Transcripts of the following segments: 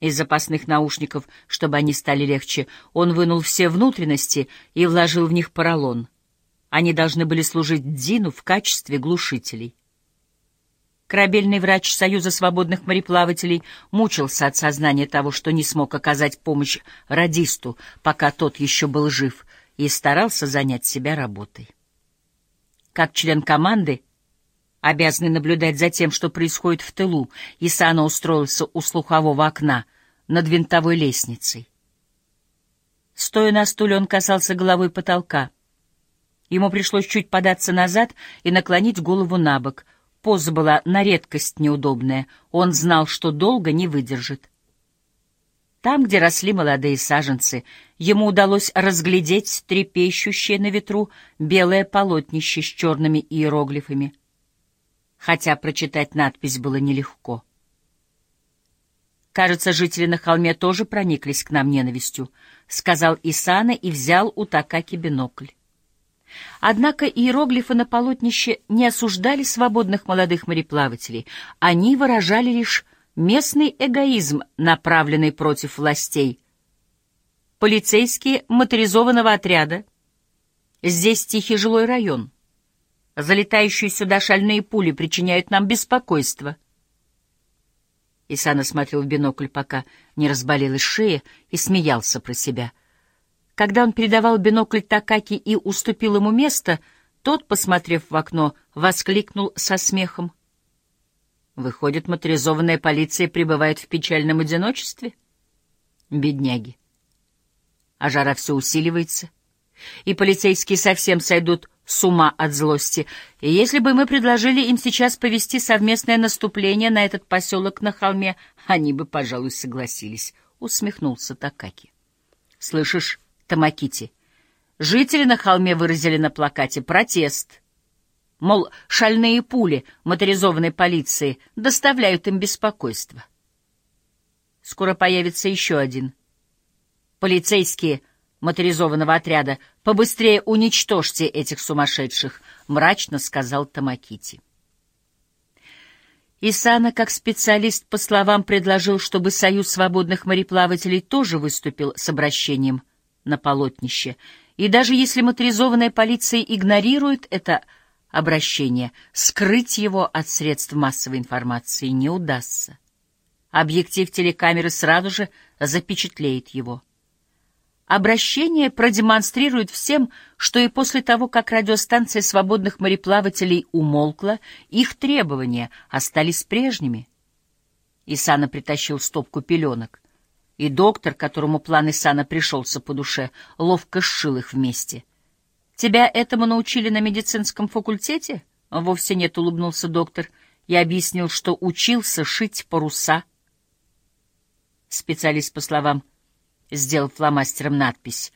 Из запасных наушников, чтобы они стали легче, он вынул все внутренности и вложил в них поролон. Они должны были служить Дину в качестве глушителей. Корабельный врач Союза свободных мореплавателей мучился от сознания того, что не смог оказать помощь радисту, пока тот еще был жив, и старался занять себя работой. Как член команды, обязанный наблюдать за тем, что происходит в тылу, Исана устроился у слухового окна над винтовой лестницей. Стоя на стуле, он касался головой потолка. Ему пришлось чуть податься назад и наклонить голову на бок — Поза была на редкость неудобная. Он знал, что долго не выдержит. Там, где росли молодые саженцы, ему удалось разглядеть трепещущее на ветру белое полотнище с черными иероглифами. Хотя прочитать надпись было нелегко. «Кажется, жители на холме тоже прониклись к нам ненавистью», — сказал Исана и взял у Такаки бинокль. Однако иероглифы на полотнище не осуждали свободных молодых мореплавателей, они выражали лишь местный эгоизм, направленный против властей. Полицейские моторизованного отряда. Здесь тихий жилой район. Залетающие сюда шальные пули причиняют нам беспокойство. Исана смотрел в бинокль, пока не разболелась шея, и смеялся про себя — когда он передавал бинокль Такаки и уступил ему место, тот, посмотрев в окно, воскликнул со смехом. Выходит, моторизованная полиция пребывает в печальном одиночестве? Бедняги. А жара все усиливается, и полицейские совсем сойдут с ума от злости. И если бы мы предложили им сейчас повести совместное наступление на этот поселок на холме, они бы, пожалуй, согласились, — усмехнулся Такаки. — Слышишь, Тамакити. Жители на холме выразили на плакате протест. Мол, шальные пули моторизованной полиции доставляют им беспокойство. Скоро появится еще один. Полицейские моторизованного отряда, побыстрее уничтожьте этих сумасшедших, — мрачно сказал Тамакити. Исана, как специалист по словам, предложил, чтобы Союз свободных мореплавателей тоже выступил с обращением — на полотнище, и даже если моторизованная полиция игнорирует это обращение, скрыть его от средств массовой информации не удастся. Объектив телекамеры сразу же запечатлеет его. Обращение продемонстрирует всем, что и после того, как радиостанция свободных мореплавателей умолкла, их требования остались прежними. Исана притащил стопку пеленок и доктор, которому план Исана пришелся по душе, ловко сшил их вместе. «Тебя этому научили на медицинском факультете?» «Вовсе нет», — улыбнулся доктор. Я объяснил, что учился шить паруса. Специалист, по словам, сделал фломастером надпись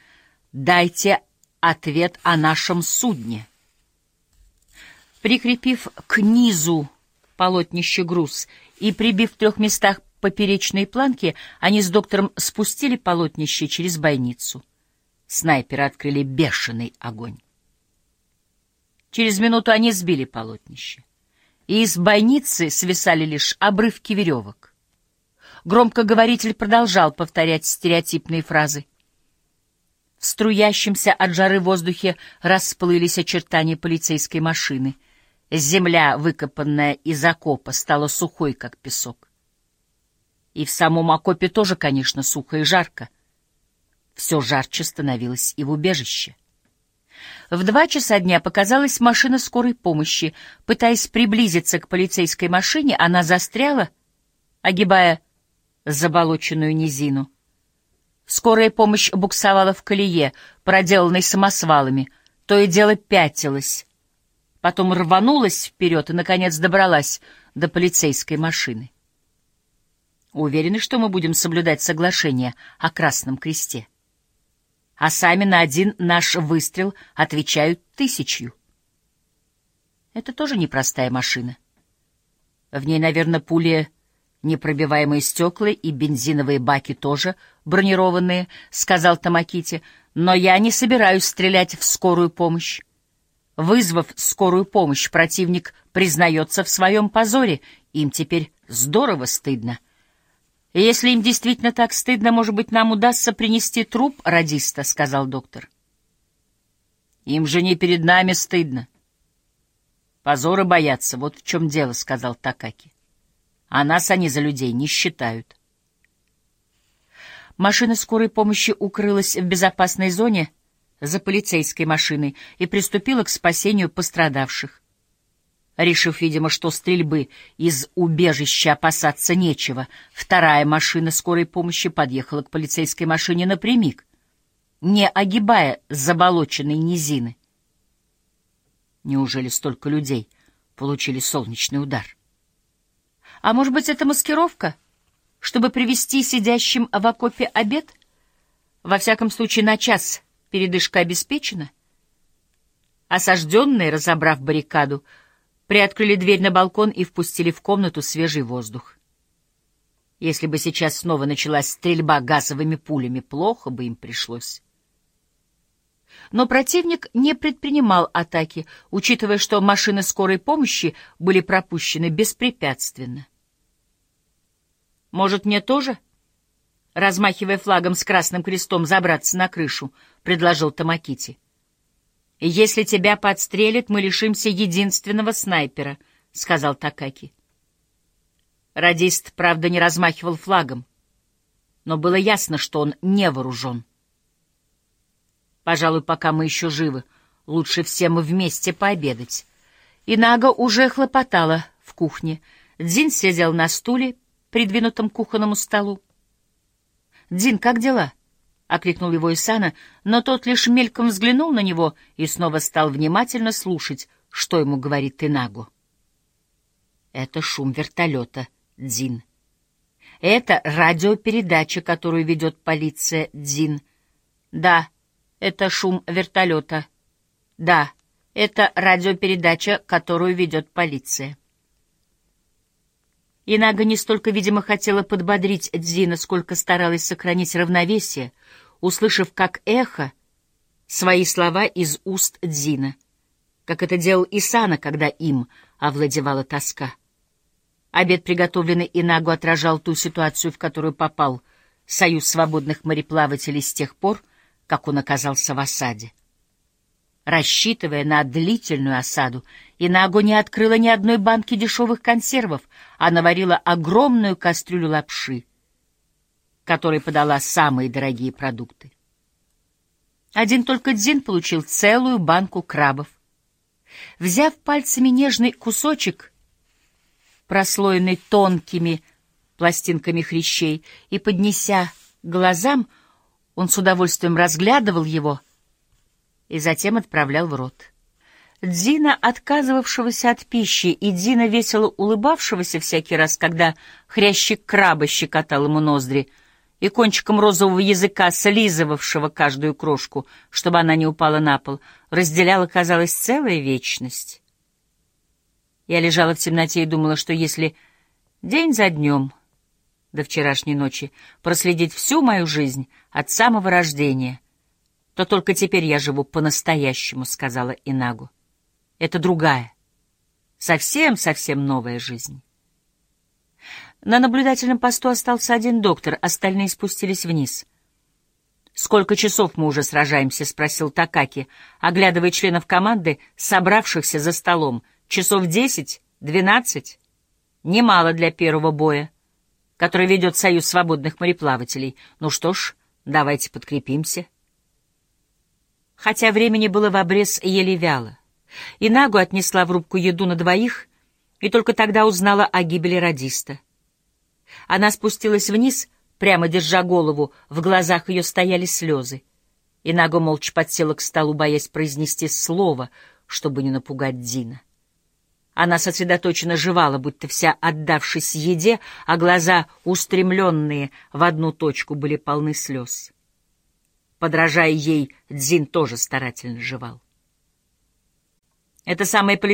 «Дайте ответ о нашем судне». Прикрепив к низу полотнище груз и прибив в трех местах поперечной планке, они с доктором спустили полотнище через бойницу. Снайперы открыли бешеный огонь. Через минуту они сбили полотнище, и из бойницы свисали лишь обрывки веревок. Громкоговоритель продолжал повторять стереотипные фразы. В струящемся от жары воздухе расплылись очертания полицейской машины. Земля, выкопанная из окопа, стала сухой, как песок. И в самом окопе тоже, конечно, сухо и жарко. Все жарче становилось и в убежище. В два часа дня показалась машина скорой помощи. Пытаясь приблизиться к полицейской машине, она застряла, огибая заболоченную низину. Скорая помощь буксовала в колее, проделанной самосвалами, то и дело пятилась. Потом рванулась вперед и, наконец, добралась до полицейской машины. Уверены, что мы будем соблюдать соглашение о Красном Кресте. А сами на один наш выстрел отвечают тысячью. Это тоже непростая машина. В ней, наверное, пули непробиваемые стекла и бензиновые баки тоже бронированные, — сказал Тамакити, — но я не собираюсь стрелять в скорую помощь. Вызвав скорую помощь, противник признается в своем позоре, им теперь здорово стыдно. Если им действительно так стыдно, может быть, нам удастся принести труп радиста, — сказал доктор. Им же не перед нами стыдно. Позоры боятся, вот в чем дело, — сказал Такаки. А нас они за людей не считают. Машина скорой помощи укрылась в безопасной зоне за полицейской машиной и приступила к спасению пострадавших. Решив, видимо, что стрельбы из убежища опасаться нечего, вторая машина скорой помощи подъехала к полицейской машине напрямик, не огибая заболоченной низины. Неужели столько людей получили солнечный удар? А может быть, это маскировка, чтобы привести сидящим в окопе обед? Во всяком случае, на час передышка обеспечена. Осажденные, разобрав баррикаду, приоткрыли дверь на балкон и впустили в комнату свежий воздух. Если бы сейчас снова началась стрельба газовыми пулями, плохо бы им пришлось. Но противник не предпринимал атаки, учитывая, что машины скорой помощи были пропущены беспрепятственно. «Может, мне тоже?» Размахивая флагом с красным крестом, забраться на крышу, предложил Тамакити. «Если тебя подстрелят, мы лишимся единственного снайпера», — сказал Такаки. Радист, правда, не размахивал флагом, но было ясно, что он не вооружен. «Пожалуй, пока мы еще живы, лучше все мы вместе пообедать». И Нага уже хлопотала в кухне. Дзин сидел на стуле, придвинутом кухонному столу. «Дзин, как дела?» — окликнул его Исана, но тот лишь мельком взглянул на него и снова стал внимательно слушать, что ему говорит Инагу. Это шум вертолета, Дзин. Это радиопередача, которую ведет полиция, Дзин. Да, это шум вертолета. Да, это радиопередача, которую ведет полиция. Инага не столько, видимо, хотела подбодрить Дзина, сколько старалась сохранить равновесие, услышав как эхо свои слова из уст Дзина, как это делал Исана, когда им овладевала тоска. Обед, приготовленный Инагу, отражал ту ситуацию, в которую попал Союз свободных мореплавателей с тех пор, как он оказался в осаде. Рассчитывая на длительную осаду, Инаго не открыла ни одной банки дешевых консервов, а наварила огромную кастрюлю лапши, которой подала самые дорогие продукты. Один только Дзин получил целую банку крабов. Взяв пальцами нежный кусочек, прослоенный тонкими пластинками хрящей, и поднеся глазам, он с удовольствием разглядывал его — и затем отправлял в рот. Дзина, отказывавшегося от пищи, и Дина, весело улыбавшегося всякий раз, когда хрящик краба щекотал ему ноздри, и кончиком розового языка, слизывавшего каждую крошку, чтобы она не упала на пол, разделяла, казалось, целая вечность. Я лежала в темноте и думала, что если день за днем до вчерашней ночи проследить всю мою жизнь от самого рождения, то только теперь я живу по-настоящему, — сказала Инагу. Это другая, совсем-совсем новая жизнь. На наблюдательном посту остался один доктор, остальные спустились вниз. «Сколько часов мы уже сражаемся?» — спросил Такаки, оглядывая членов команды, собравшихся за столом. «Часов десять? Двенадцать?» «Немало для первого боя, который ведет Союз свободных мореплавателей. Ну что ж, давайте подкрепимся». Хотя времени было в обрез еле вяло. И Нагу отнесла в рубку еду на двоих, и только тогда узнала о гибели радиста. Она спустилась вниз, прямо держа голову, в глазах ее стояли слезы. И Нагу молча подсела к столу, боясь произнести слово, чтобы не напугать Дина. Она сосредоточенно жевала, будто вся отдавшись еде, а глаза, устремленные в одну точку, были полны слез. Подражая ей, Дзин тоже старательно жевал. Это самая полицейская